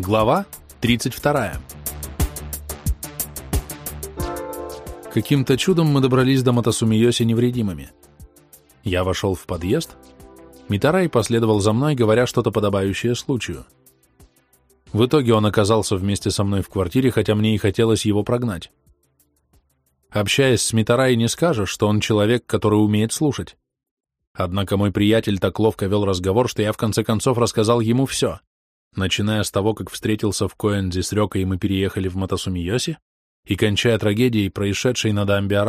Глава 32. Каким-то чудом мы добрались до Матасумиоси невредимыми. Я вошел в подъезд. Митарай последовал за мной, говоря что-то подобающее случаю. В итоге он оказался вместе со мной в квартире, хотя мне и хотелось его прогнать. Общаясь с Митарай, не скажешь, что он человек, который умеет слушать. Однако мой приятель так ловко вел разговор, что я в конце концов рассказал ему все, начиная с того, как встретился в Коэнзи с Рёкой и мы переехали в Матасумиоси, и кончая трагедией, происшедшей на дамбе.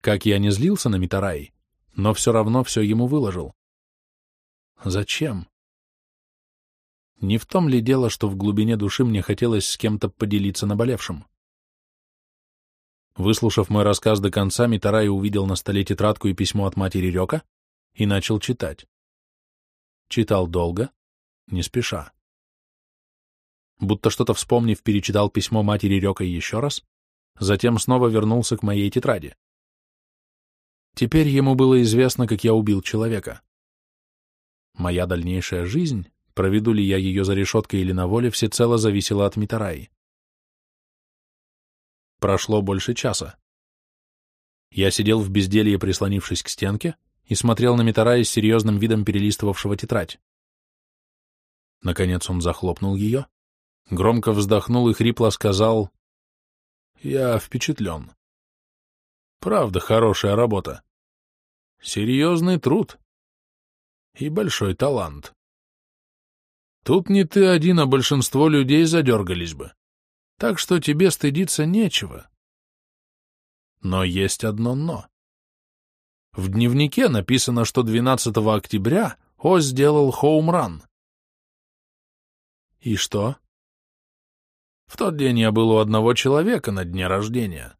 Как я не злился на Митараи, но все равно все ему выложил. Зачем? Не в том ли дело, что в глубине души мне хотелось с кем-то поделиться наболевшим? Выслушав мой рассказ до конца, Митарай увидел на столе тетрадку и письмо от матери Рёка и начал читать. Читал долго, не спеша. Будто что-то вспомнив, перечитал письмо матери Рёка еще раз, затем снова вернулся к моей тетради. Теперь ему было известно, как я убил человека. Моя дальнейшая жизнь, проведу ли я ее за решеткой или на воле, всецело зависела от Митараи. Прошло больше часа. Я сидел в безделье, прислонившись к стенке, и смотрел на Митарая с серьезным видом перелистывавшего тетрадь. Наконец он захлопнул ее, громко вздохнул и хрипло сказал, «Я впечатлен. Правда, хорошая работа. Серьезный труд. И большой талант. Тут не ты один, а большинство людей задергались бы так что тебе стыдиться нечего. Но есть одно «но». В дневнике написано, что 12 октября О сделал хоумран. И что? В тот день я был у одного человека на дне рождения.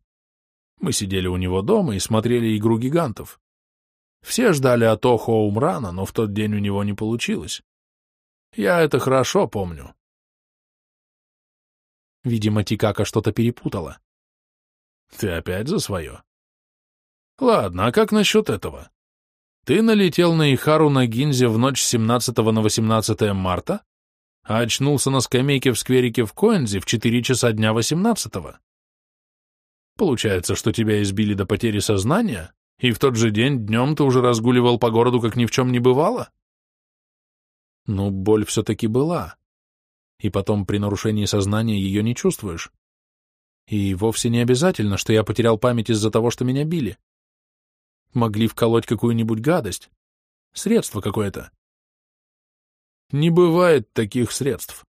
Мы сидели у него дома и смотрели игру гигантов. Все ждали от О хоумрана, но в тот день у него не получилось. Я это хорошо помню. Видимо, Тикака что-то перепутала. Ты опять за свое? Ладно, а как насчет этого? Ты налетел на Ихару на Гинзе в ночь с 17 на 18 марта, а очнулся на скамейке в скверике в Коэнзе в 4 часа дня 18 -го. Получается, что тебя избили до потери сознания, и в тот же день днем ты уже разгуливал по городу, как ни в чем не бывало? Ну, боль все-таки была и потом при нарушении сознания ее не чувствуешь. И вовсе не обязательно, что я потерял память из-за того, что меня били. Могли вколоть какую-нибудь гадость. Средство какое-то. Не бывает таких средств.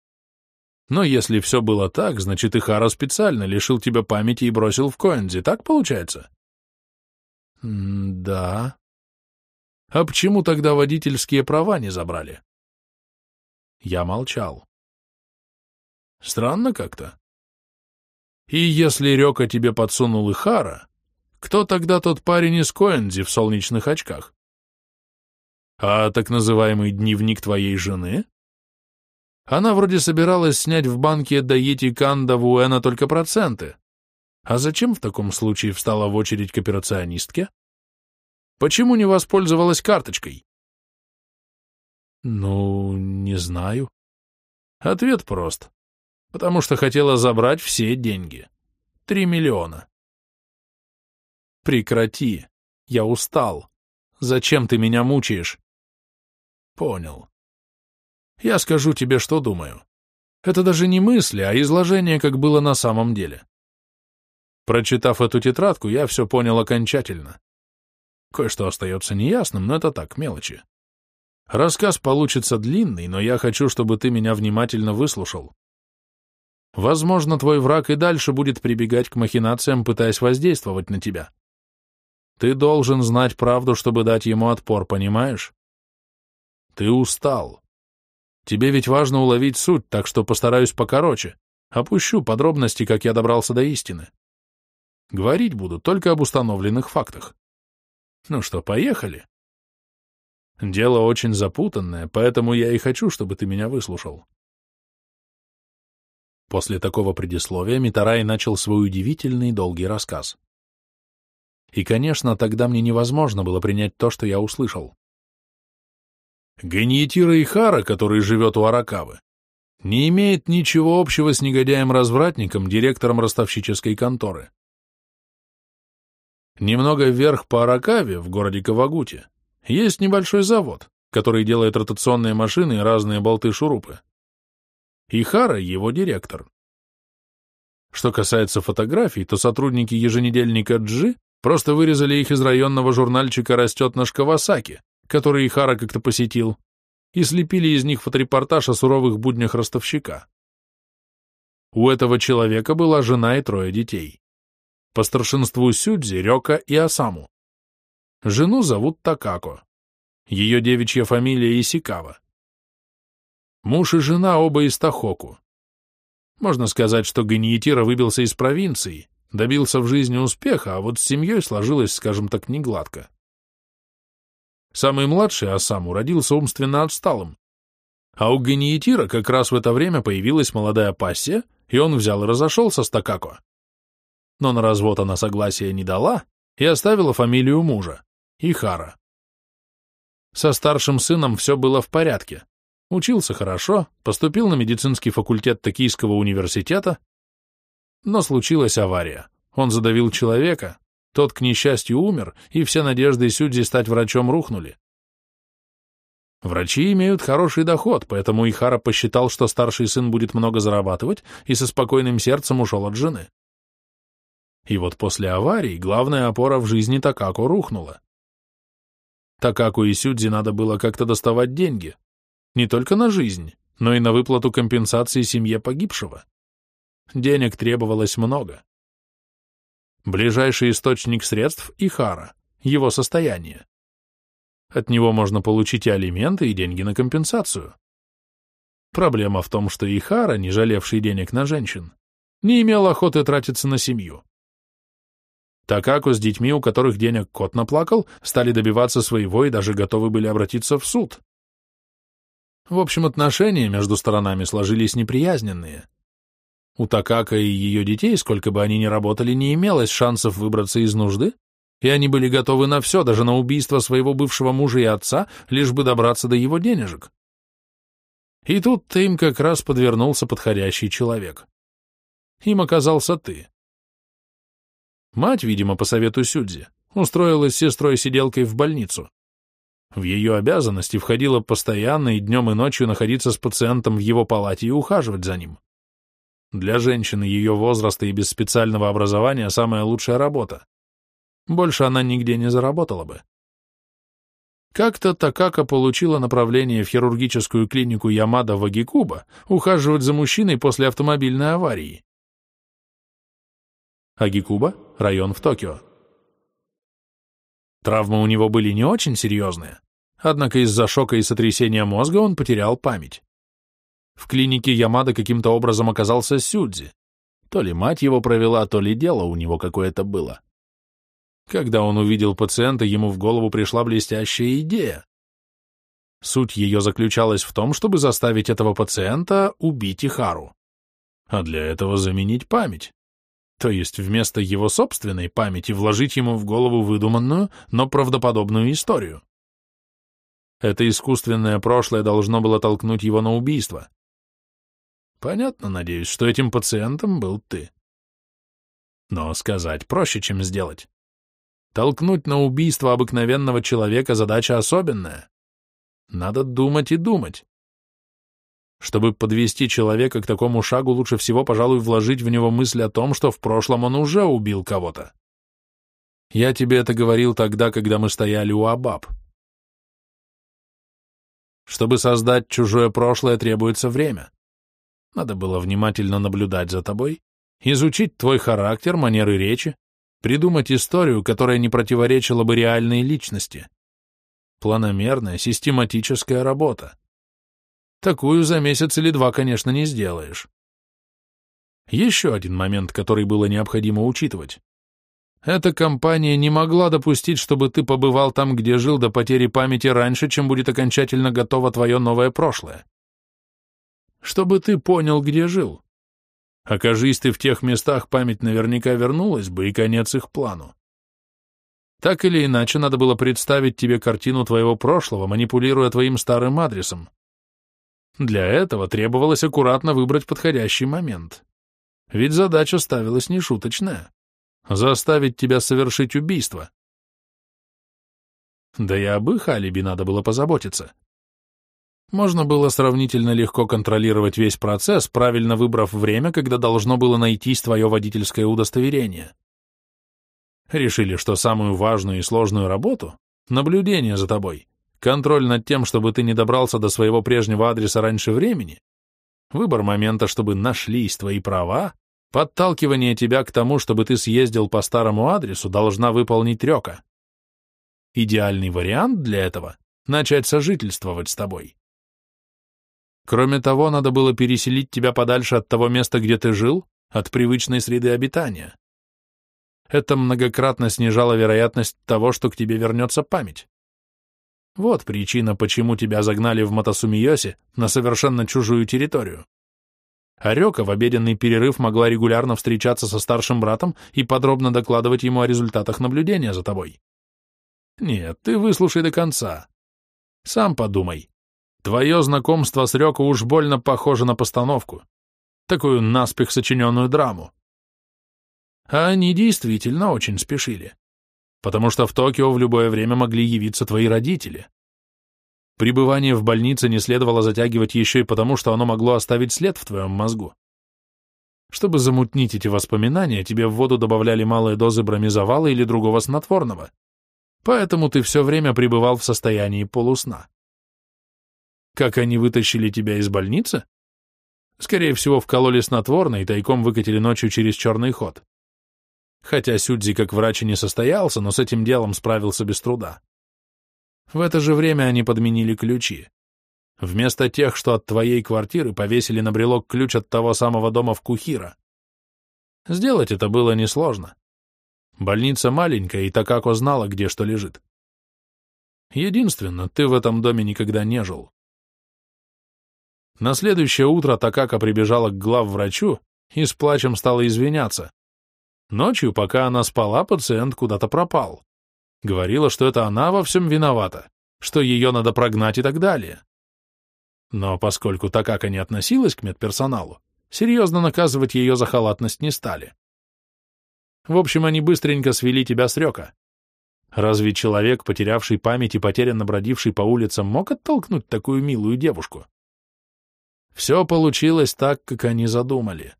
Но если все было так, значит, Ихара специально лишил тебя памяти и бросил в Коэнзи, так получается? Да. А почему тогда водительские права не забрали? Я молчал. Странно как-то. И если Рёка тебе подсунул Ихара, кто тогда тот парень из Коэнзи в солнечных очках? А так называемый дневник твоей жены? Она вроде собиралась снять в банке Даити Канда Вуэна только проценты. А зачем в таком случае встала в очередь к операционистке? Почему не воспользовалась карточкой? Ну, не знаю. Ответ прост потому что хотела забрать все деньги. Три миллиона. Прекрати. Я устал. Зачем ты меня мучаешь? Понял. Я скажу тебе, что думаю. Это даже не мысли, а изложение, как было на самом деле. Прочитав эту тетрадку, я все понял окончательно. Кое-что остается неясным, но это так, мелочи. Рассказ получится длинный, но я хочу, чтобы ты меня внимательно выслушал. Возможно, твой враг и дальше будет прибегать к махинациям, пытаясь воздействовать на тебя. Ты должен знать правду, чтобы дать ему отпор, понимаешь? Ты устал. Тебе ведь важно уловить суть, так что постараюсь покороче. Опущу подробности, как я добрался до истины. Говорить буду только об установленных фактах. Ну что, поехали? Дело очень запутанное, поэтому я и хочу, чтобы ты меня выслушал. После такого предисловия Митарай начал свой удивительный долгий рассказ. И, конечно, тогда мне невозможно было принять то, что я услышал. Ганьетира Ихара, который живет у Аракавы, не имеет ничего общего с негодяем-развратником, директором ростовщической конторы. Немного вверх по Аракаве, в городе Кавагуте, есть небольшой завод, который делает ротационные машины и разные болты-шурупы. Ихара — его директор. Что касается фотографий, то сотрудники еженедельника Джи просто вырезали их из районного журнальчика «Растет наш Кавасаки», который Ихара как-то посетил, и слепили из них фоторепортаж о суровых буднях ростовщика. У этого человека была жена и трое детей. По старшинству Сюдзи, Рёка и Асаму. Жену зовут Такако. Ее девичья фамилия Исикава. Муж и жена оба из Тахоку. Можно сказать, что Ганиетира выбился из провинции, добился в жизни успеха, а вот с семьей сложилось, скажем так, негладко. Самый младший Асаму родился умственно отсталым, а у Ганиетира как раз в это время появилась молодая пассия, и он взял и разошелся с Такако. Но на развод она согласия не дала и оставила фамилию мужа — Ихара. Со старшим сыном все было в порядке. Учился хорошо, поступил на медицинский факультет Токийского университета, но случилась авария. Он задавил человека, тот, к несчастью, умер, и все надежды Сюдзи стать врачом рухнули. Врачи имеют хороший доход, поэтому Ихара посчитал, что старший сын будет много зарабатывать, и со спокойным сердцем ушел от жены. И вот после аварии главная опора в жизни Такако рухнула. Такаку и Сюдзи надо было как-то доставать деньги, не только на жизнь, но и на выплату компенсации семье погибшего. Денег требовалось много. Ближайший источник средств – Ихара, его состояние. От него можно получить и алименты, и деньги на компенсацию. Проблема в том, что Ихара, не жалевший денег на женщин, не имел охоты тратиться на семью. Такаку с детьми, у которых денег кот наплакал, стали добиваться своего и даже готовы были обратиться в суд. В общем, отношения между сторонами сложились неприязненные. У Такака и ее детей, сколько бы они ни работали, не имелось шансов выбраться из нужды, и они были готовы на все, даже на убийство своего бывшего мужа и отца, лишь бы добраться до его денежек. И тут-то им как раз подвернулся подходящий человек. Им оказался ты. Мать, видимо, по совету Сюдзи, устроилась сестрой-сиделкой в больницу. В ее обязанности входило постоянно и днем и ночью находиться с пациентом в его палате и ухаживать за ним. Для женщины ее возраста и без специального образования самая лучшая работа. Больше она нигде не заработала бы. Как-то Такака получила направление в хирургическую клинику Ямада в Агикуба ухаживать за мужчиной после автомобильной аварии. Агикуба — район в Токио. Травмы у него были не очень серьезные, однако из-за шока и сотрясения мозга он потерял память. В клинике Ямада каким-то образом оказался Сюдзи. То ли мать его провела, то ли дело у него какое-то было. Когда он увидел пациента, ему в голову пришла блестящая идея. Суть ее заключалась в том, чтобы заставить этого пациента убить Ихару, а для этого заменить память то есть вместо его собственной памяти вложить ему в голову выдуманную, но правдоподобную историю. Это искусственное прошлое должно было толкнуть его на убийство. Понятно, надеюсь, что этим пациентом был ты. Но сказать проще, чем сделать. Толкнуть на убийство обыкновенного человека задача особенная. Надо думать и думать. Чтобы подвести человека к такому шагу, лучше всего, пожалуй, вложить в него мысль о том, что в прошлом он уже убил кого-то. Я тебе это говорил тогда, когда мы стояли у Абаб. Чтобы создать чужое прошлое, требуется время. Надо было внимательно наблюдать за тобой, изучить твой характер, манеры речи, придумать историю, которая не противоречила бы реальной личности. Планомерная, систематическая работа. Такую за месяц или два, конечно, не сделаешь. Еще один момент, который было необходимо учитывать. Эта компания не могла допустить, чтобы ты побывал там, где жил до потери памяти раньше, чем будет окончательно готово твое новое прошлое. Чтобы ты понял, где жил. Окажись ты в тех местах, память наверняка вернулась бы, и конец их плану. Так или иначе, надо было представить тебе картину твоего прошлого, манипулируя твоим старым адресом. Для этого требовалось аккуратно выбрать подходящий момент. Ведь задача ставилась нешуточная — заставить тебя совершить убийство. Да и об их алиби надо было позаботиться. Можно было сравнительно легко контролировать весь процесс, правильно выбрав время, когда должно было найтись твое водительское удостоверение. Решили, что самую важную и сложную работу — наблюдение за тобой, контроль над тем, чтобы ты не добрался до своего прежнего адреса раньше времени, выбор момента, чтобы нашлись твои права, подталкивание тебя к тому, чтобы ты съездил по старому адресу, должна выполнить Рёка. Идеальный вариант для этого — начать сожительствовать с тобой. Кроме того, надо было переселить тебя подальше от того места, где ты жил, от привычной среды обитания. Это многократно снижало вероятность того, что к тебе вернется память. Вот причина, почему тебя загнали в Матасумиосе на совершенно чужую территорию. Орека в обеденный перерыв могла регулярно встречаться со старшим братом и подробно докладывать ему о результатах наблюдения за тобой. Нет, ты выслушай до конца. Сам подумай. Твое знакомство с Рёко уж больно похоже на постановку. Такую наспех сочиненную драму. А они действительно очень спешили. Потому что в Токио в любое время могли явиться твои родители. Пребывание в больнице не следовало затягивать еще и потому, что оно могло оставить след в твоем мозгу. Чтобы замутнить эти воспоминания, тебе в воду добавляли малые дозы бромизовала или другого снотворного. Поэтому ты все время пребывал в состоянии полусна. Как они вытащили тебя из больницы? Скорее всего, вкололи снотворное и тайком выкатили ночью через черный ход. Хотя Сюдзи как врач и не состоялся, но с этим делом справился без труда. В это же время они подменили ключи. Вместо тех, что от твоей квартиры, повесили на брелок ключ от того самого дома в Кухира. Сделать это было несложно. Больница маленькая, и Такако знала, где что лежит. Единственно, ты в этом доме никогда не жил. На следующее утро Такака прибежала к главврачу и с плачем стала извиняться. Ночью, пока она спала, пациент куда-то пропал. Говорила, что это она во всем виновата, что ее надо прогнать и так далее. Но поскольку Такака не относилась к медперсоналу, серьезно наказывать ее за халатность не стали. В общем, они быстренько свели тебя с река. Разве человек, потерявший память и потерянно бродивший по улицам, мог оттолкнуть такую милую девушку? Все получилось так, как они задумали.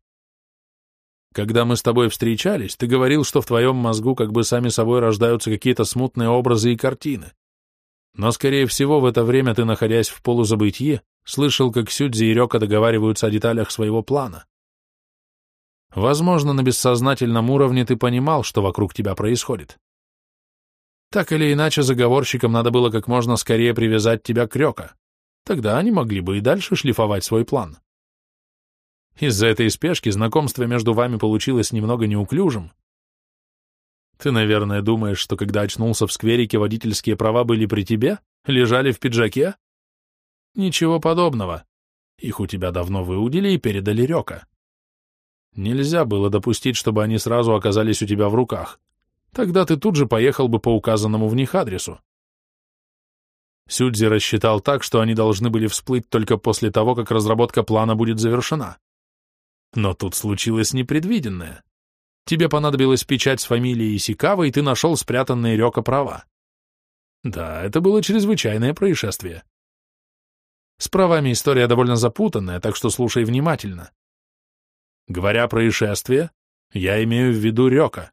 Когда мы с тобой встречались, ты говорил, что в твоем мозгу как бы сами собой рождаются какие-то смутные образы и картины. Но, скорее всего, в это время ты, находясь в полузабытье, слышал, как Сюдзи и Рёка договариваются о деталях своего плана. Возможно, на бессознательном уровне ты понимал, что вокруг тебя происходит. Так или иначе, заговорщикам надо было как можно скорее привязать тебя к Рёка. Тогда они могли бы и дальше шлифовать свой план. Из-за этой спешки знакомство между вами получилось немного неуклюжим. Ты, наверное, думаешь, что когда очнулся в скверике, водительские права были при тебе? Лежали в пиджаке? Ничего подобного. Их у тебя давно выудили и передали Рёка. Нельзя было допустить, чтобы они сразу оказались у тебя в руках. Тогда ты тут же поехал бы по указанному в них адресу. Сюдзи рассчитал так, что они должны были всплыть только после того, как разработка плана будет завершена. Но тут случилось непредвиденное. Тебе понадобилась печать с фамилией Исикава, и ты нашел спрятанные Рёка права. Да, это было чрезвычайное происшествие. С правами история довольно запутанная, так что слушай внимательно. Говоря происшествие, я имею в виду Рёка.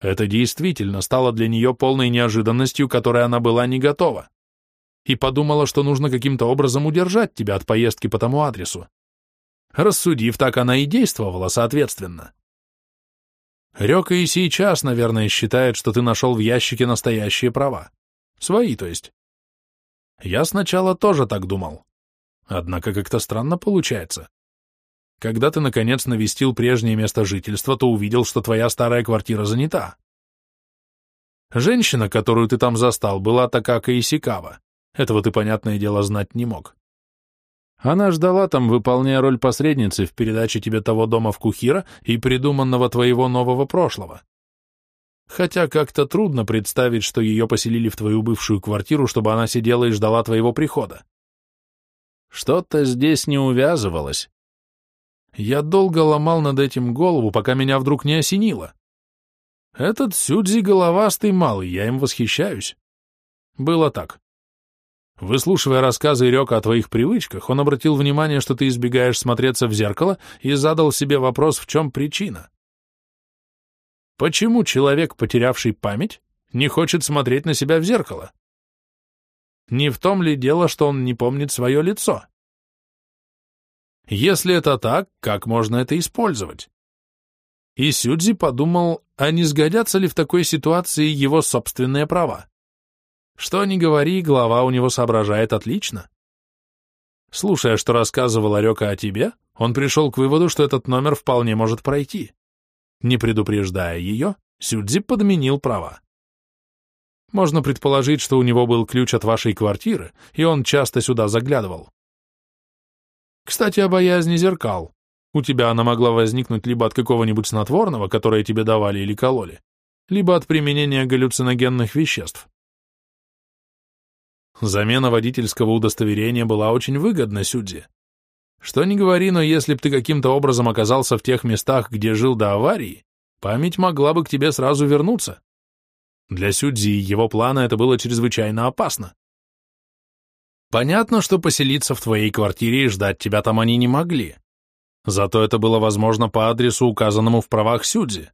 Это действительно стало для нее полной неожиданностью, которой она была не готова, и подумала, что нужно каким-то образом удержать тебя от поездки по тому адресу. Рассудив так, она и действовала соответственно. Рёка и сейчас, наверное, считает, что ты нашел в ящике настоящие права. Свои, то есть. Я сначала тоже так думал. Однако как-то странно получается. Когда ты, наконец, навестил прежнее место жительства, то увидел, что твоя старая квартира занята. Женщина, которую ты там застал, была Такака Исикава. Этого ты, понятное дело, знать не мог. Она ждала там, выполняя роль посредницы в передаче тебе того дома в Кухира и придуманного твоего нового прошлого. Хотя как-то трудно представить, что ее поселили в твою бывшую квартиру, чтобы она сидела и ждала твоего прихода. Что-то здесь не увязывалось. Я долго ломал над этим голову, пока меня вдруг не осенило. Этот Сюдзи головастый малый, я им восхищаюсь. Было так. Выслушивая рассказы Рёка о твоих привычках, он обратил внимание, что ты избегаешь смотреться в зеркало, и задал себе вопрос, в чем причина. Почему человек, потерявший память, не хочет смотреть на себя в зеркало? Не в том ли дело, что он не помнит свое лицо? Если это так, как можно это использовать? И Сюдзи подумал, а не сгодятся ли в такой ситуации его собственные права? Что ни говори, голова у него соображает отлично. Слушая, что рассказывал Орека о тебе, он пришел к выводу, что этот номер вполне может пройти. Не предупреждая ее, Сюдзи подменил права. Можно предположить, что у него был ключ от вашей квартиры, и он часто сюда заглядывал. Кстати, о боязни зеркал. У тебя она могла возникнуть либо от какого-нибудь снотворного, которое тебе давали или кололи, либо от применения галлюциногенных веществ. Замена водительского удостоверения была очень выгодна Сюдзи. Что ни говори, но если б ты каким-то образом оказался в тех местах, где жил до аварии, память могла бы к тебе сразу вернуться. Для Сюдзи и его плана это было чрезвычайно опасно. Понятно, что поселиться в твоей квартире и ждать тебя там они не могли. Зато это было возможно по адресу, указанному в правах Сюдзи.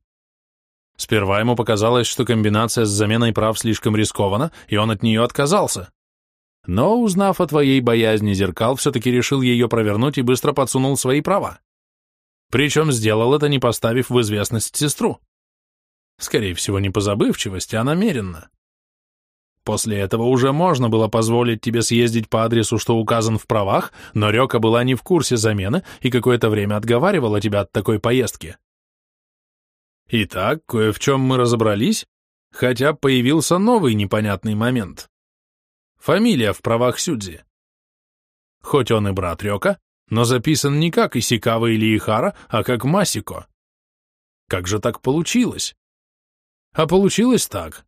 Сперва ему показалось, что комбинация с заменой прав слишком рискована, и он от нее отказался. Но, узнав о твоей боязни зеркал, все-таки решил ее провернуть и быстро подсунул свои права. Причем сделал это, не поставив в известность сестру. Скорее всего, не по забывчивости, а намеренно. После этого уже можно было позволить тебе съездить по адресу, что указан в правах, но Рёка была не в курсе замены и какое-то время отговаривала тебя от такой поездки. Итак, кое в чем мы разобрались, хотя появился новый непонятный момент. Фамилия в правах Сюдзи. Хоть он и брат Рёка, но записан не как Исикава или Ихара, а как Масико. Как же так получилось? А получилось так.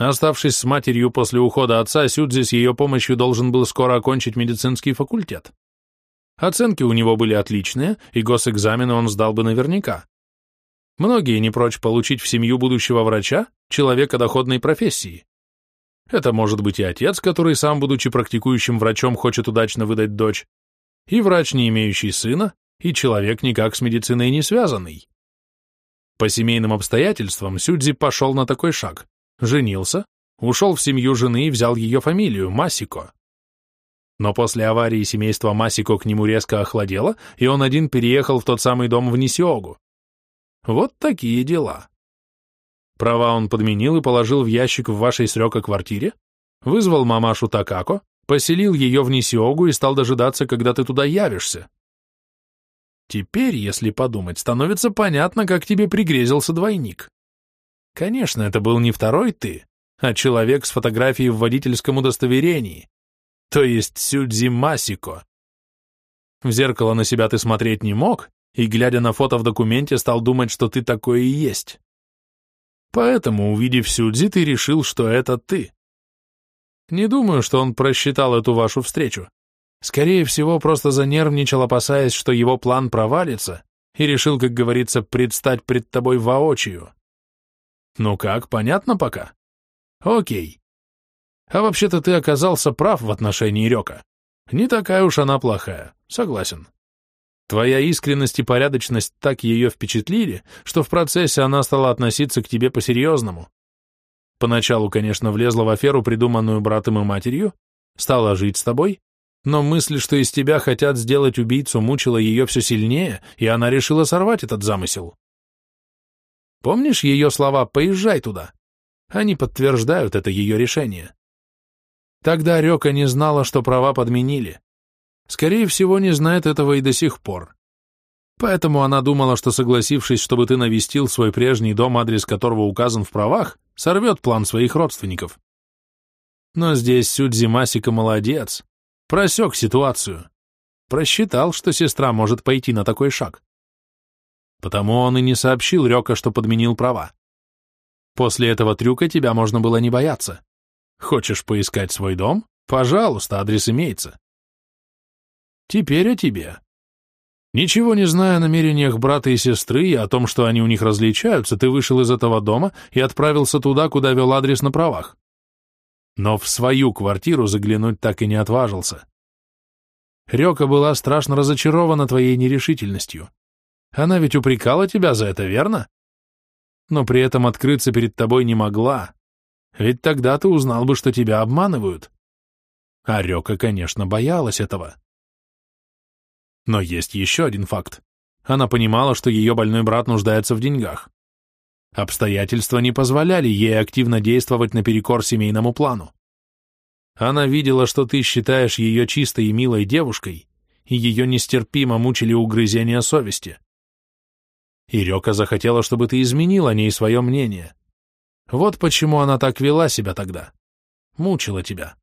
Оставшись с матерью после ухода отца, Сюдзи с ее помощью должен был скоро окончить медицинский факультет. Оценки у него были отличные, и госэкзамены он сдал бы наверняка. Многие не прочь получить в семью будущего врача, человека доходной профессии. Это может быть и отец, который сам, будучи практикующим врачом, хочет удачно выдать дочь, и врач, не имеющий сына, и человек никак с медициной не связанный. По семейным обстоятельствам Сюдзи пошел на такой шаг, женился, ушел в семью жены и взял ее фамилию, Масико. Но после аварии семейство Масико к нему резко охладело, и он один переехал в тот самый дом в Нисиогу. Вот такие дела. Права он подменил и положил в ящик в вашей срёка квартире, вызвал мамашу Такако, поселил ее в Нисиогу и стал дожидаться, когда ты туда явишься. Теперь, если подумать, становится понятно, как тебе пригрезился двойник. Конечно, это был не второй ты, а человек с фотографией в водительском удостоверении, то есть Сюдзи Масико. В зеркало на себя ты смотреть не мог, и, глядя на фото в документе, стал думать, что ты такой и есть. Поэтому, увидев Сюдзи, ты решил, что это ты. Не думаю, что он просчитал эту вашу встречу. Скорее всего, просто занервничал, опасаясь, что его план провалится, и решил, как говорится, предстать пред тобой воочию. Ну как, понятно пока? Окей. А вообще-то ты оказался прав в отношении Рёка. Не такая уж она плохая, согласен. Твоя искренность и порядочность так ее впечатлили, что в процессе она стала относиться к тебе по-серьезному. Поначалу, конечно, влезла в аферу, придуманную братом и матерью, стала жить с тобой, но мысль, что из тебя хотят сделать убийцу, мучила ее все сильнее, и она решила сорвать этот замысел. Помнишь ее слова «поезжай туда»? Они подтверждают это ее решение. Тогда Река не знала, что права подменили. Скорее всего, не знает этого и до сих пор. Поэтому она думала, что, согласившись, чтобы ты навестил свой прежний дом, адрес которого указан в правах, сорвет план своих родственников. Но здесь Сюдзи Масика молодец. Просек ситуацию. Просчитал, что сестра может пойти на такой шаг. Потому он и не сообщил Рёка, что подменил права. После этого трюка тебя можно было не бояться. Хочешь поискать свой дом? Пожалуйста, адрес имеется. Теперь о тебе. Ничего не зная о намерениях брата и сестры и о том, что они у них различаются, ты вышел из этого дома и отправился туда, куда вел адрес на правах. Но в свою квартиру заглянуть так и не отважился. Рёка была страшно разочарована твоей нерешительностью. Она ведь упрекала тебя за это, верно? Но при этом открыться перед тобой не могла, ведь тогда ты узнал бы, что тебя обманывают. А Рёка, конечно, боялась этого. Но есть еще один факт. Она понимала, что ее больной брат нуждается в деньгах. Обстоятельства не позволяли ей активно действовать наперекор семейному плану. Она видела, что ты считаешь ее чистой и милой девушкой, и ее нестерпимо мучили угрызения совести. И Рёка захотела, чтобы ты изменил о ней свое мнение. Вот почему она так вела себя тогда. Мучила тебя.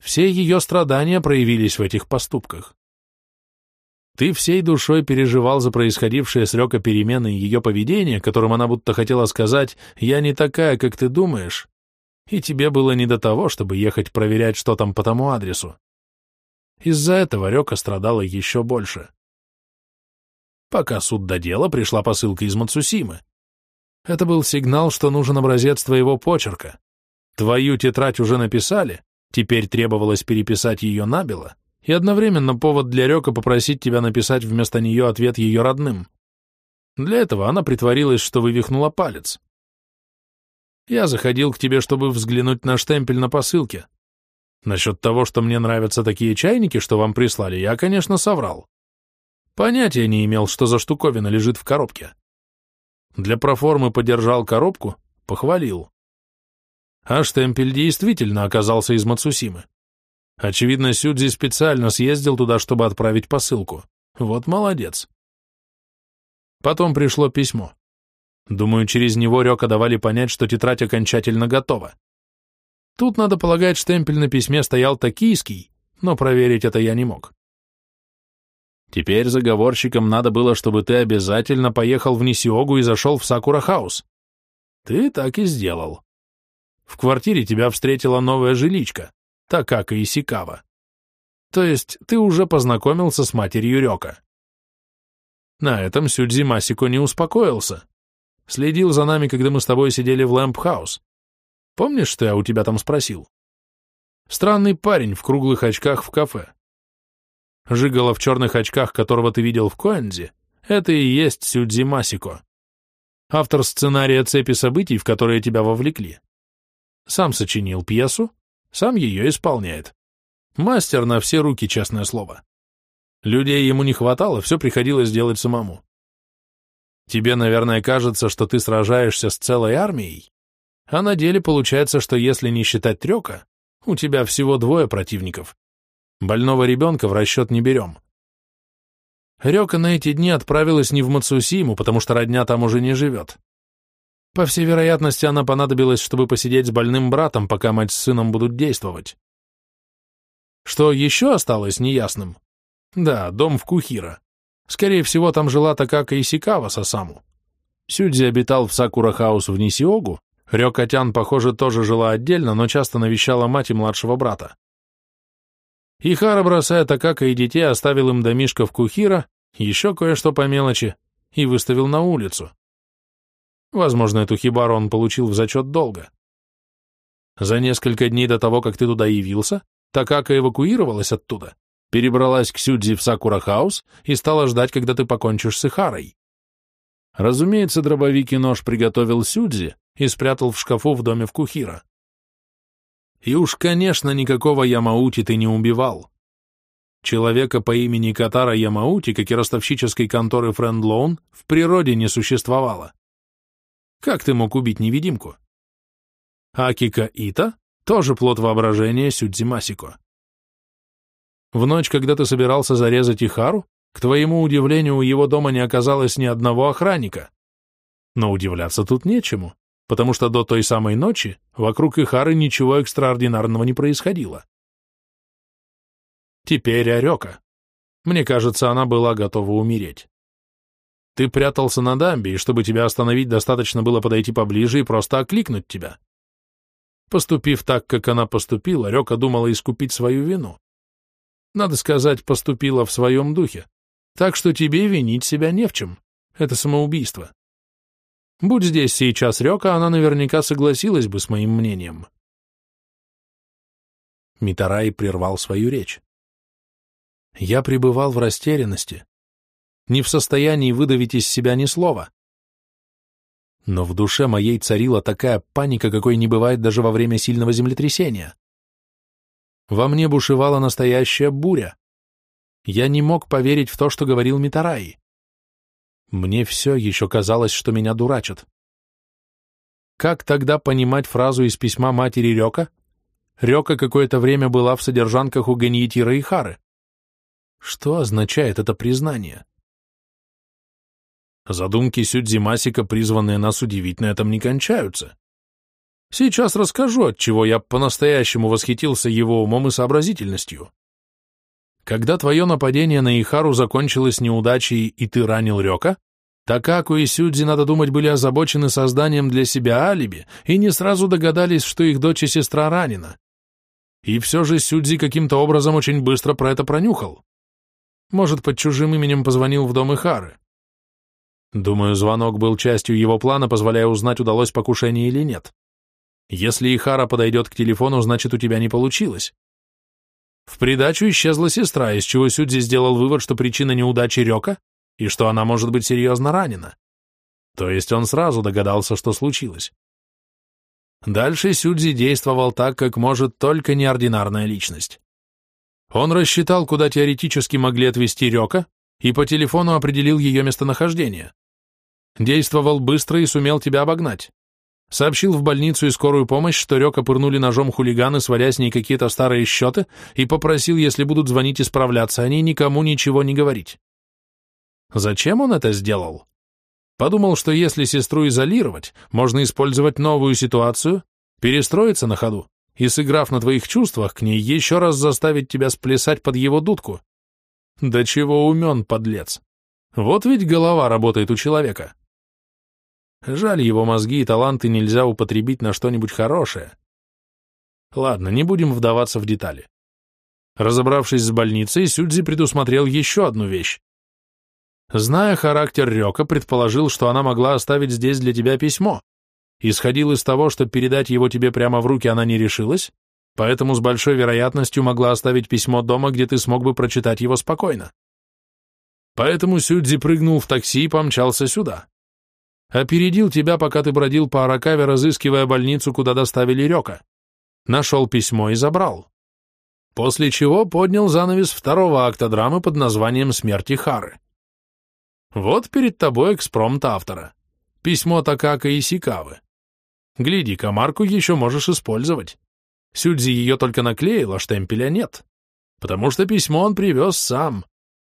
Все ее страдания проявились в этих поступках. Ты всей душой переживал за происходившие с Рёка перемены ее поведения, которым она будто хотела сказать «я не такая, как ты думаешь», и тебе было не до того, чтобы ехать проверять, что там по тому адресу. Из-за этого Рёка страдала еще больше. Пока суд до дела, пришла посылка из Мацусимы. Это был сигнал, что нужен образец твоего почерка. Твою тетрадь уже написали, теперь требовалось переписать ее набело, и одновременно повод для Рёка попросить тебя написать вместо нее ответ ее родным. Для этого она притворилась, что вывихнула палец. Я заходил к тебе, чтобы взглянуть на штемпель на посылке. Насчет того, что мне нравятся такие чайники, что вам прислали, я, конечно, соврал. Понятия не имел, что за штуковина лежит в коробке. Для проформы подержал коробку, похвалил. А штемпель действительно оказался из Мацусимы. Очевидно, Сюдзи специально съездил туда, чтобы отправить посылку. Вот молодец. Потом пришло письмо. Думаю, через него Рёка давали понять, что тетрадь окончательно готова. Тут, надо полагать, штемпель на письме стоял токийский, но проверить это я не мог. Теперь заговорщикам надо было, чтобы ты обязательно поехал в Нисиогу и зашел в Сакура-хаус. Ты так и сделал. В квартире тебя встретила новая жиличка, Такака Исикава. То есть ты уже познакомился с матерью Рёка. На этом Сюдзи Масико не успокоился. Следил за нами, когда мы с тобой сидели в Lamp House. Помнишь, что я у тебя там спросил? Странный парень в круглых очках в кафе. Жиголо в черных очках, которого ты видел в Коэндзи, это и есть Сюдзи Масико. Автор сценария цепи событий, в которые тебя вовлекли. Сам сочинил пьесу, сам ее исполняет. Мастер на все руки, честное слово. Людей ему не хватало, все приходилось делать самому. Тебе, наверное, кажется, что ты сражаешься с целой армией, а на деле получается, что если не считать трека, у тебя всего двое противников. Больного ребенка в расчет не берем. Река на эти дни отправилась не в Мацусиму, потому что родня там уже не живет. По всей вероятности, она понадобилась, чтобы посидеть с больным братом, пока мать с сыном будут действовать. Что еще осталось неясным? Да, дом в Кухира. Скорее всего, там жила Такака Исикава Сасаму. Сюдзи обитал в Сакура-хаус в Нисиогу, Рёкатян, похоже, тоже жила отдельно, но часто навещала мать и младшего брата. Ихара, бросая Такака и детей, оставил им домишко в Кухира, еще кое-что по мелочи, и выставил на улицу. Возможно, эту хибару он получил в зачет долго. За несколько дней до того, как ты туда явился, Такака эвакуировалась оттуда, перебралась к Сюдзи в Сакура-House и стала ждать, когда ты покончишь с Ихарой. Разумеется, дробовик и нож приготовил Сюдзи и спрятал в шкафу в доме в Кухира. И уж, конечно, никакого Ямаути ты не убивал. Человека по имени Катара Ямаути, как и ростовщической конторы Friend Loan, в природе не существовало. Как ты мог убить невидимку? Акика Ита — тоже плод воображения Сюдзимасико. В ночь, когда ты собирался зарезать Ихару, к твоему удивлению, у его дома не оказалось ни одного охранника. Но удивляться тут нечему потому что до той самой ночи вокруг Ихары ничего экстраординарного не происходило. Теперь Орека. Мне кажется, она была готова умереть. Ты прятался на дамбе, и чтобы тебя остановить, достаточно было подойти поближе и просто окликнуть тебя. Поступив так, как она поступила, Река думала искупить свою вину. надо сказать, поступила в своем духе. Так что тебе винить себя не в чем. Это самоубийство. Будь здесь сейчас Рёка, она наверняка согласилась бы с моим мнением. Митарай прервал свою речь. Я пребывал в растерянности, не в состоянии выдавить из себя ни слова. Но в душе моей царила такая паника, какой не бывает даже во время сильного землетрясения. Во мне бушевала настоящая буря. Я не мог поверить в то, что говорил Митараи. Мне все еще казалось, что меня дурачат. Как тогда понимать фразу из письма матери Рёка? Рёка какое-то время была в содержанках у Ганьетира и Хары. Что означает это признание? Задумки Сюдзи Масика, призванные нас удивить, на этом не кончаются. Сейчас расскажу, от чего я по-настоящему восхитился его умом и сообразительностью. Когда твое нападение на Ихару закончилось неудачей, и ты ранил Рёка, Такаку и Сюдзи, надо думать, были озабочены созданием для себя алиби и не сразу догадались, что их дочь и сестра ранена. И все же Сюдзи каким-то образом очень быстро про это пронюхал. Может, под чужим именем позвонил в дом Ихары. Думаю, звонок был частью его плана, позволяя узнать, удалось покушение или нет. Если Ихара подойдет к телефону, значит, у тебя не получилось. В придачу исчезла сестра, из чего Сюдзи сделал вывод, что причина неудачи Рёка и что она может быть серьезно ранена. То есть он сразу догадался, что случилось. Дальше Сюдзи действовал так, как может только неординарная личность. Он рассчитал, куда теоретически могли отвезти Рёка, и по телефону определил ее местонахождение. Действовал быстро и сумел тебя обогнать. Сообщил в больницу и скорую помощь, что Рёка пырнули ножом хулиганы, сводя с ней какие-то старые счеты, и попросил, если будут звонить и справляться, они никому ничего не говорить. Зачем он это сделал? Подумал, что если сестру изолировать, можно использовать новую ситуацию, перестроиться на ходу и, сыграв на твоих чувствах к ней, еще раз заставить тебя сплясать под его дудку. Да чего умен, подлец. Вот ведь голова работает у человека. Жаль, его мозги и таланты нельзя употребить на что-нибудь хорошее. Ладно, не будем вдаваться в детали. Разобравшись с больницей, Сюдзи предусмотрел еще одну вещь. Зная характер Рёка, предположил, что она могла оставить здесь для тебя письмо. Исходил из того, что передать его тебе прямо в руки она не решилась, поэтому с большой вероятностью могла оставить письмо дома, где ты смог бы прочитать его спокойно. Поэтому Сюдзи прыгнул в такси и помчался сюда. Опередил тебя, пока ты бродил по Аракаве, разыскивая больницу, куда доставили Рёка. Нашел письмо и забрал. После чего поднял занавес второго акта драмы под названием «Смерти Хары». Вот перед тобой экспромт автора. Письмо Такака и Сикавы. Гляди-ка, марку еще можешь использовать. Сюдзи ее только наклеил, а штемпеля нет. Потому что письмо он привез сам.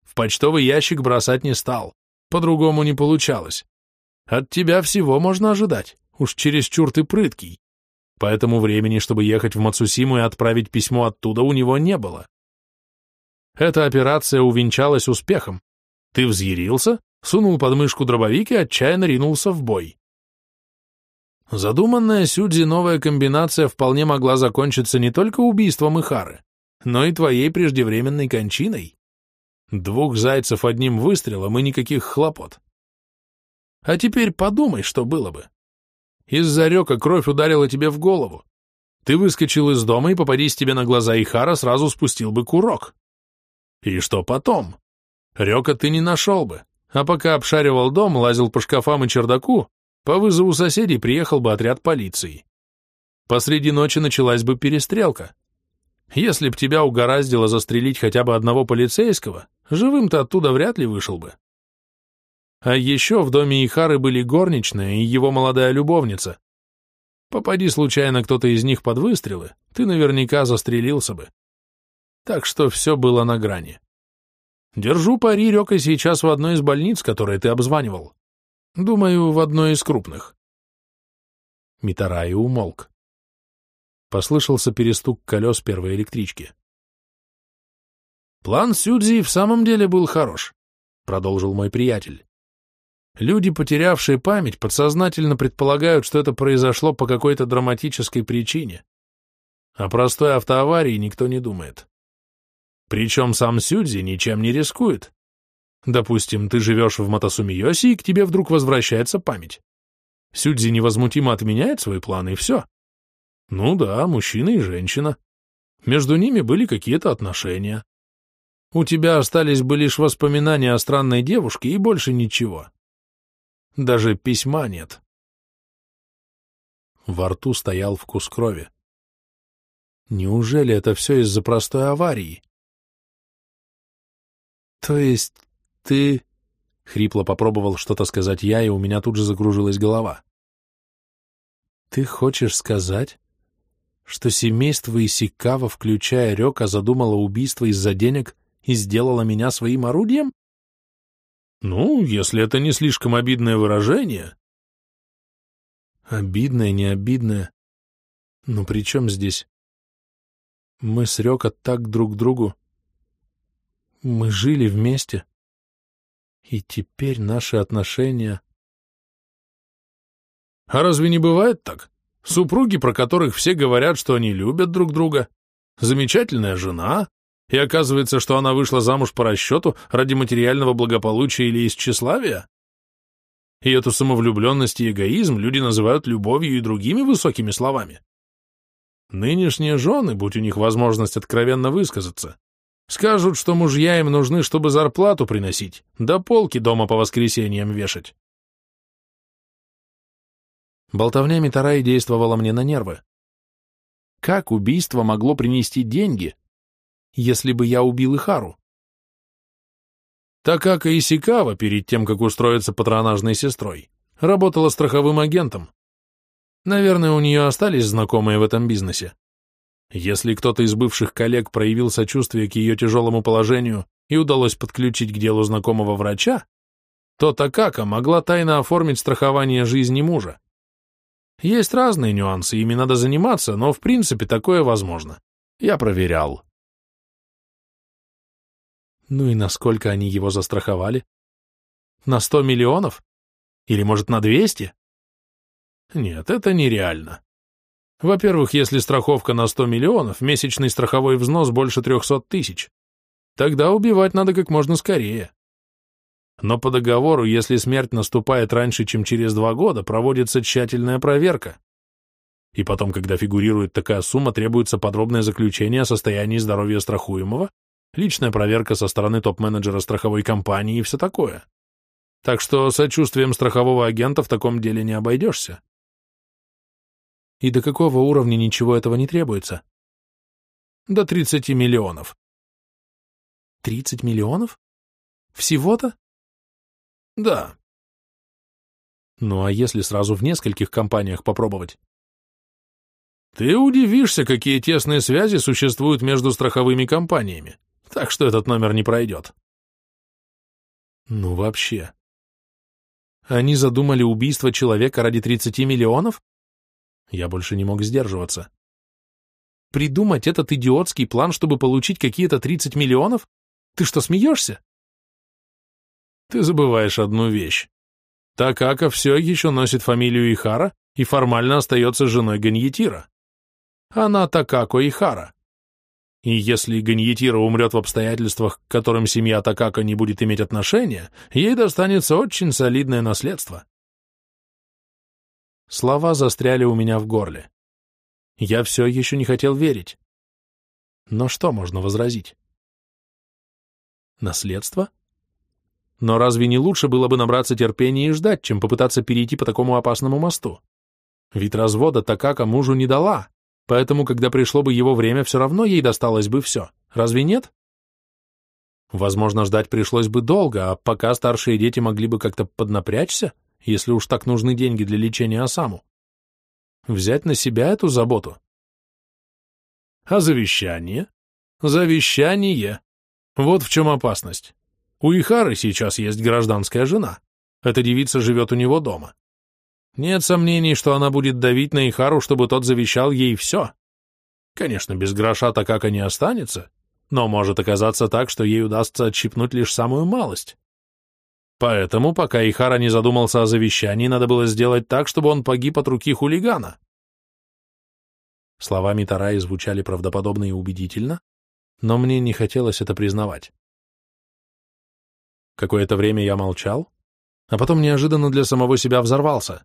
В почтовый ящик бросать не стал. По-другому не получалось. От тебя всего можно ожидать. Уж чересчур ты прыткий. Поэтому времени, чтобы ехать в Мацусиму и отправить письмо оттуда, у него не было. Эта операция увенчалась успехом, ты взъярился, сунул под мышку дробовик и отчаянно ринулся в бой. Задуманная Сюдзи новая комбинация вполне могла закончиться не только убийством Ихары, но и твоей преждевременной кончиной. Двух зайцев одним выстрелом и никаких хлопот. А теперь подумай, что было бы. Из-за река кровь ударила тебе в голову. Ты выскочил из дома и, попадись тебе на глаза Ихара, сразу спустил бы курок. И что потом? Река ты не нашел бы, а пока обшаривал дом, лазил по шкафам и чердаку, по вызову соседей приехал бы отряд полиции. Посреди ночи началась бы перестрелка. Если б тебя угораздило застрелить хотя бы одного полицейского, живым ты оттуда вряд ли вышел бы. А еще в доме Ихары были горничная и его молодая любовница. Попади случайно кто-то из них под выстрелы, ты наверняка застрелился бы. Так что все было на грани. Держу пари, Рёка сейчас в одной из больниц, которые ты обзванивал. Думаю, в одной из крупных. Митараи умолк. Послышался перестук колес первой электрички. План Сюдзи в самом деле был хорош, продолжил мой приятель. Люди, потерявшие память, подсознательно предполагают, что это произошло по какой-то драматической причине. О простой автоаварии никто не думает. Причем сам Сюдзи ничем не рискует. Допустим, ты живешь в Матасумиоси, и к тебе вдруг возвращается память. Сюдзи невозмутимо отменяет свои планы, и все. Ну да, мужчина и женщина. Между ними были какие-то отношения. У тебя остались бы лишь воспоминания о странной девушке и больше ничего. Даже письма нет. Во рту стоял вкус крови. Неужели это все из-за простой аварии? То есть ты... Хрипло попробовал что-то сказать я, и у меня тут же закружилась голова. Ты хочешь сказать, что семейство Исикава, включая Рёка, задумало убийство из-за денег и сделало меня своим орудием? Ну, если это не слишком обидное выражение. Обидное, не обидное. Но при чем здесь? Мы с Рёка так друг другу. Мы жили вместе. И теперь наши отношения... А разве не бывает так? Супруги, про которых все говорят, что они любят друг друга, замечательная жена, и оказывается, что она вышла замуж по расчету ради материального благополучия или из тщеславия? И эту самовлюбленность и эгоизм люди называют любовью и другими высокими словами. Нынешние жены, будь у них возможность откровенно высказаться, скажут, что мужья им нужны, чтобы зарплату приносить, да полки дома по воскресеньям вешать. Болтовня Митараи действовала мне на нервы. Как убийство могло принести деньги, если бы я убил Ихару? Такака Исикава, перед тем, как устроиться патронажной сестрой, работала страховым агентом. Наверное, у нее остались знакомые в этом бизнесе. Если кто-то из бывших коллег проявил сочувствие к ее тяжелому положению и удалось подключить к делу знакомого врача, то Такака могла тайно оформить страхование жизни мужа. Есть разные нюансы, ими надо заниматься, но в принципе такое возможно. Я проверял. Ну и насколько они его застраховали? На сто миллионов? Или, может, на двести? Нет, это нереально. Во-первых, если страховка на сто миллионов, месячный страховой взнос больше трехсот тысяч. Тогда убивать надо как можно скорее. Но по договору, если смерть наступает раньше, чем через два года, проводится тщательная проверка. И потом, когда фигурирует такая сумма, требуется подробное заключение о состоянии здоровья страхуемого, личная проверка со стороны топ-менеджера страховой компании и все такое. Так что сочувствием страхового агента в таком деле не обойдешься. И до какого уровня ничего этого не требуется? До 30 миллионов. 30 миллионов? Всего-то? Да. Ну а если сразу в нескольких компаниях попробовать? Ты удивишься, какие тесные связи существуют между страховыми компаниями, так что этот номер не пройдет. Ну вообще. Они задумали убийство человека ради 30 миллионов? Я больше не мог сдерживаться. Придумать этот идиотский план, чтобы получить какие-то 30 миллионов? Ты что, смеешься? Ты забываешь одну вещь. Такака все еще носит фамилию Ихара и формально остается женой Ганьетира. Она Такако Ихара. И если Ганьетира умрет в обстоятельствах, к которым семья Такако не будет иметь отношения, ей достанется очень солидное наследство. Слова застряли у меня в горле. Я все еще не хотел верить. Но что можно возразить? Наследство? Но разве не лучше было бы набраться терпения и ждать, чем попытаться перейти по такому опасному мосту? Ведь развода Такака мужу не дала, поэтому, когда пришло бы его время, все равно ей досталось бы все. Разве нет? Возможно, ждать пришлось бы долго, а пока старшие дети могли бы как-то поднапрячься, если уж так нужны деньги для лечения Осаму. Взять на себя эту заботу. А завещание? Завещание. Вот в чем опасность. У Ихары сейчас есть гражданская жена. Эта девица живет у него дома. Нет сомнений, что она будет давить на Ихару, чтобы тот завещал ей все. Конечно, без гроша-то как и не останется, но может оказаться так, что ей удастся отщипнуть лишь самую малость. Поэтому, пока Ихара не задумался о завещании, надо было сделать так, чтобы он погиб от руки хулигана. Слова Митараи звучали правдоподобно и убедительно, но мне не хотелось это признавать. Какое-то время я молчал, а потом неожиданно для самого себя взорвался.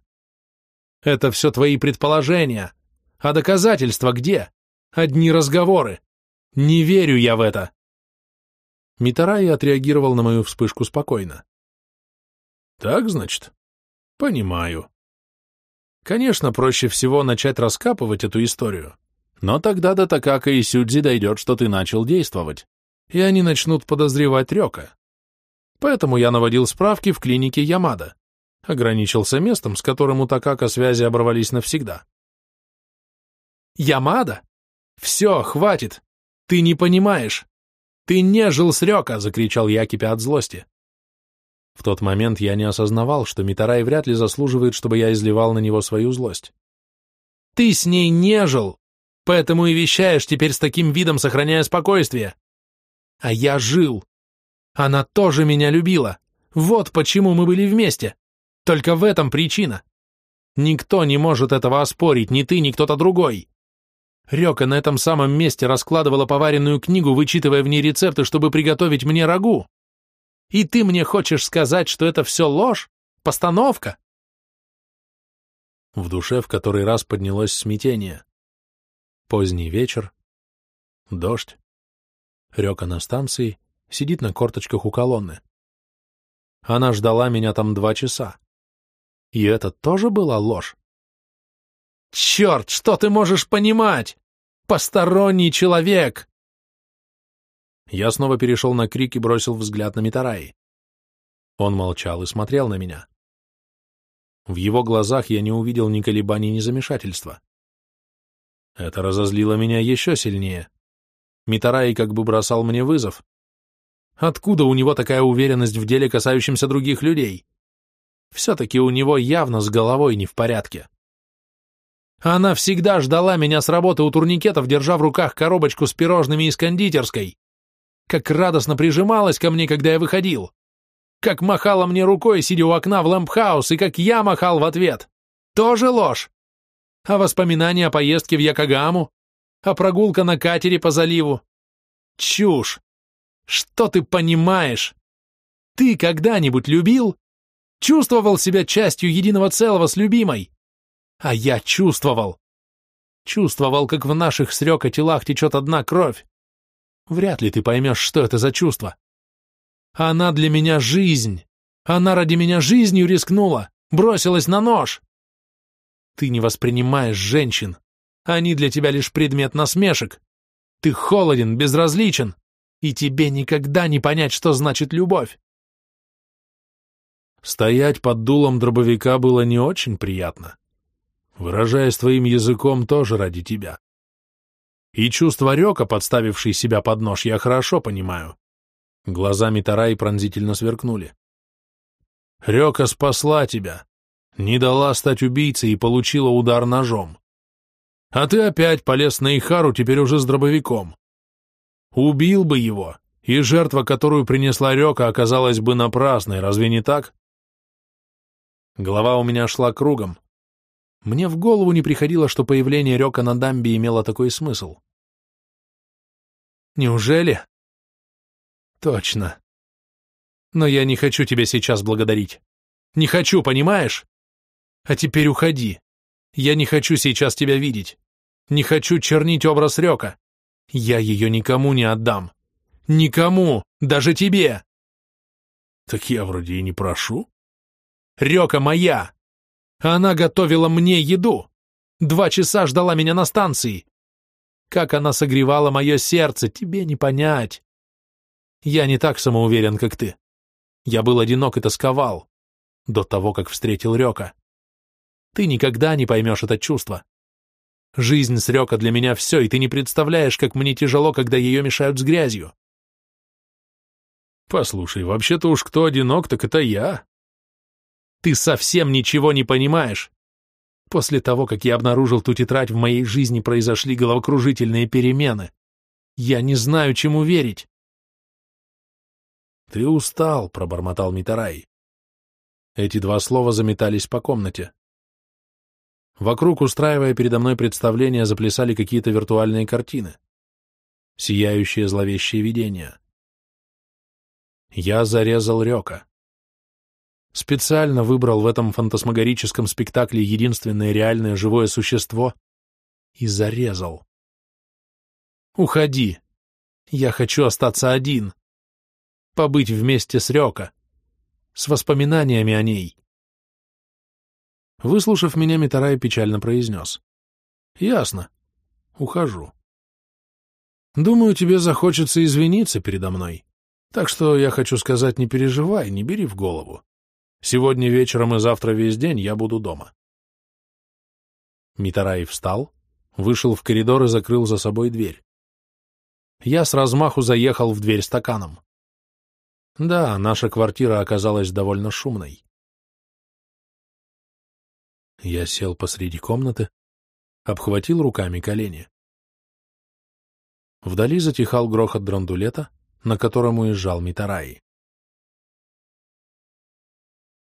«Это все твои предположения. А доказательства где? Одни разговоры. Не верю я в это!» Митарай отреагировал на мою вспышку спокойно. «Так, значит? Понимаю. Конечно, проще всего начать раскапывать эту историю, но тогда до Такака и Сюдзи дойдет, что ты начал действовать, и они начнут подозревать Рёка. Поэтому я наводил справки в клинике Ямада, ограничился местом, с которым у Такака связи оборвались навсегда. «Ямада? Все, хватит! Ты не понимаешь! Ты не жил с Рёка!» — закричал я, кипя от злости. В тот момент я не осознавал, что Митарай вряд ли заслуживает, чтобы я изливал на него свою злость. «Ты с ней не жил, поэтому и вещаешь теперь с таким видом, сохраняя спокойствие. А я жил. Она тоже меня любила. Вот почему мы были вместе. Только в этом причина. Никто не может этого оспорить, ни ты, ни кто-то другой. Рёка на этом самом месте раскладывала поваренную книгу, вычитывая в ней рецепты, чтобы приготовить мне рагу. И ты мне хочешь сказать, что это все ложь? Постановка?» В душе в который раз поднялось смятение. Поздний вечер, дождь, Река на станции, сидит на корточках у колонны. Она ждала меня там два часа. И это тоже была ложь? «Черт, что ты можешь понимать? Посторонний человек!» Я снова перешел на крик и бросил взгляд на Митараи. Он молчал и смотрел на меня. В его глазах я не увидел ни колебаний, ни замешательства. Это разозлило меня еще сильнее. Митараи как бы бросал мне вызов. Откуда у него такая уверенность в деле, касающемся других людей? Все-таки у него явно с головой не в порядке. Она всегда ждала меня с работы у турникетов, держа в руках коробочку с пирожными из кондитерской как радостно прижималась ко мне, когда я выходил, как махала мне рукой, сидя у окна в лампхаус, и как я махал в ответ. Тоже ложь. А воспоминания о поездке в Якогаму, а прогулка на катере по заливу. Чушь. Что ты понимаешь? Ты когда-нибудь любил? Чувствовал себя частью единого целого с любимой? А я чувствовал. Чувствовал, как в наших с телах течет одна кровь. Вряд ли ты поймешь, что это за чувство. Она для меня жизнь. Она ради меня жизнью рискнула, бросилась на нож. Ты не воспринимаешь женщин. Они для тебя лишь предмет насмешек. Ты холоден, безразличен, и тебе никогда не понять, что значит любовь. Стоять под дулом дробовика было не очень приятно. Выражаясь твоим языком, тоже ради тебя. И чувство Река, подставивший себя под нож, я хорошо понимаю. Глазами Тараи пронзительно сверкнули. Река спасла тебя, не дала стать убийцей и получила удар ножом. А ты опять полез на Ихару, теперь уже с дробовиком. Убил бы его, и жертва, которую принесла Река, оказалась бы напрасной, разве не так? Голова у меня шла кругом. Мне в голову не приходило, что появление Река на дамбе имело такой смысл. Неужели? Точно. Но я не хочу тебя сейчас благодарить. Не хочу, понимаешь? А теперь уходи. Я не хочу сейчас тебя видеть. Не хочу чернить образ Рёка. Я ее никому не отдам. Никому, даже тебе. Так я вроде и не прошу. Рёка моя. Она готовила мне еду. Два часа ждала меня на станции. Как она согревала мое сердце, тебе не понять. Я не так самоуверен, как ты. Я был одинок и тосковал. До того, как встретил Рёка. Ты никогда не поймешь это чувство. Жизнь с Рёка для меня все, и ты не представляешь, как мне тяжело, когда ее мешают с грязью. Послушай, вообще-то уж кто одинок, так это я. Ты совсем ничего не понимаешь. После того, как я обнаружил ту тетрадь, в моей жизни произошли головокружительные перемены. Я не знаю, чему верить. «Ты устал», — пробормотал Митарай. Эти два слова заметались по комнате. Вокруг, устраивая передо мной представление, заплясали какие-то виртуальные картины. сияющее зловещее видение. Я зарезал Рёка. Специально выбрал в этом фантасмагорическом спектакле единственное реальное живое существо и зарезал. Уходи. Я хочу остаться один. Побыть вместе с Рёка. С воспоминаниями о ней. Выслушав меня, Митарай печально произнес. Ясно. Ухожу. Думаю, тебе захочется извиниться передо мной. Так что я хочу сказать, не переживай, не бери в голову. Сегодня вечером и завтра весь день я буду дома. Митарай встал, вышел в коридор и закрыл за собой дверь. Я с размаху заехал в дверь стаканом. Да, наша квартира оказалась довольно шумной. Я сел посреди комнаты, обхватил руками колени. Вдали затихал грохот драндулета, на котором уезжал Митараи.